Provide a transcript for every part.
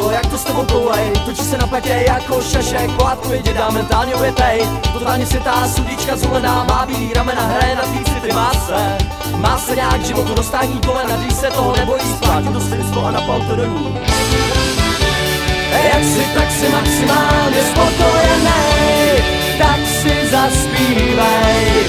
došlo, jak to s tebou koulej Točí se na petě jako šešek, pohádku je děda mentálně ujetej Totálně světá sudíčka zvolená, má bílý ramena, hraje na tvý city, má se. Má se nějak životu dostání kolena, když se toho nebojí spát, do svinstvo a napal to do ní. Jak si, tak si maximálně spokojený, tak si zaspívej.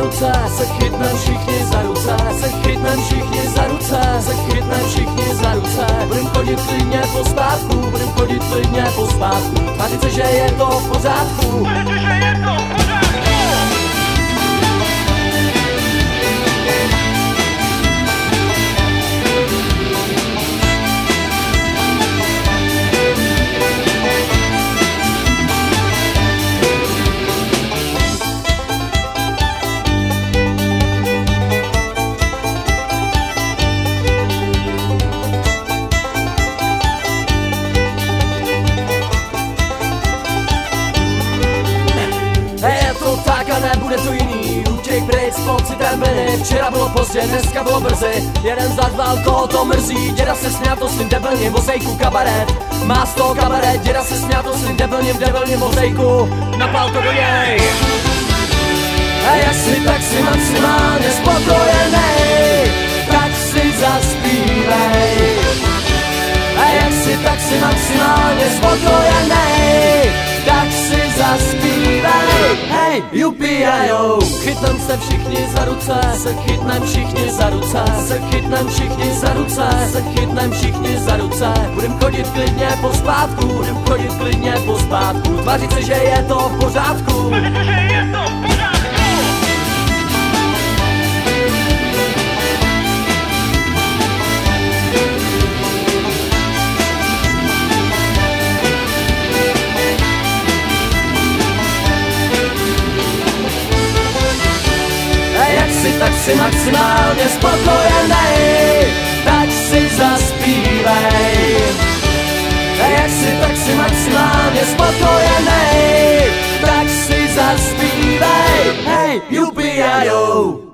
Ruce, se chytnem všichni za ruce, se chytnem všichni za ruce, se chytnem všichni za ruce. Budem chodit klidně po spátku, budem chodit klidně po spátku, tvářit se, že je to v pořádku. že je to v pořádku. Z pocitem viny Včera bylo pozdě, dneska bylo brzy. Jeden zadval, koho to mrzí Děda se směl to svým debilním vozejku kabaret. Má z toho kabaret, děda se směl to svým debilním debilním vozejku Napal to do něj. A jestli tak si maximálně spokojený Tak si zaspívej. A jak si tak si maximálně spokojený se všichni za ruce. Se chytnem všichni za ruce. Se chytnem všichni za ruce. Se chytnem všichni za ruce. Budem chodit klidně po spátku Budem chodit klidně po spátku Tvářit se, že je to v pořádku. Že je tak si maximálně spokojený, tak si zaspívej. A jak si, tak si maximálně spokojený, tak si zaspívej. Hej, jo.